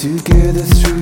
together through.